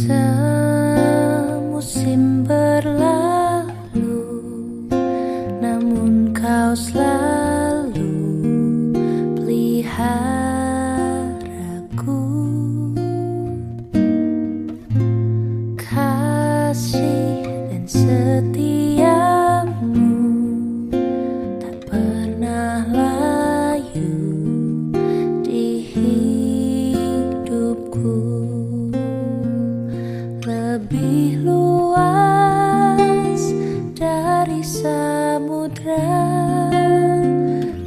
色。Samudra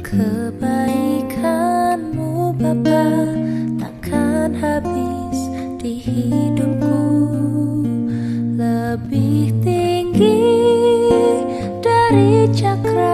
kebaikanmu Bapa takkan habis di hidupku. Lebih tinggi dari cakrawala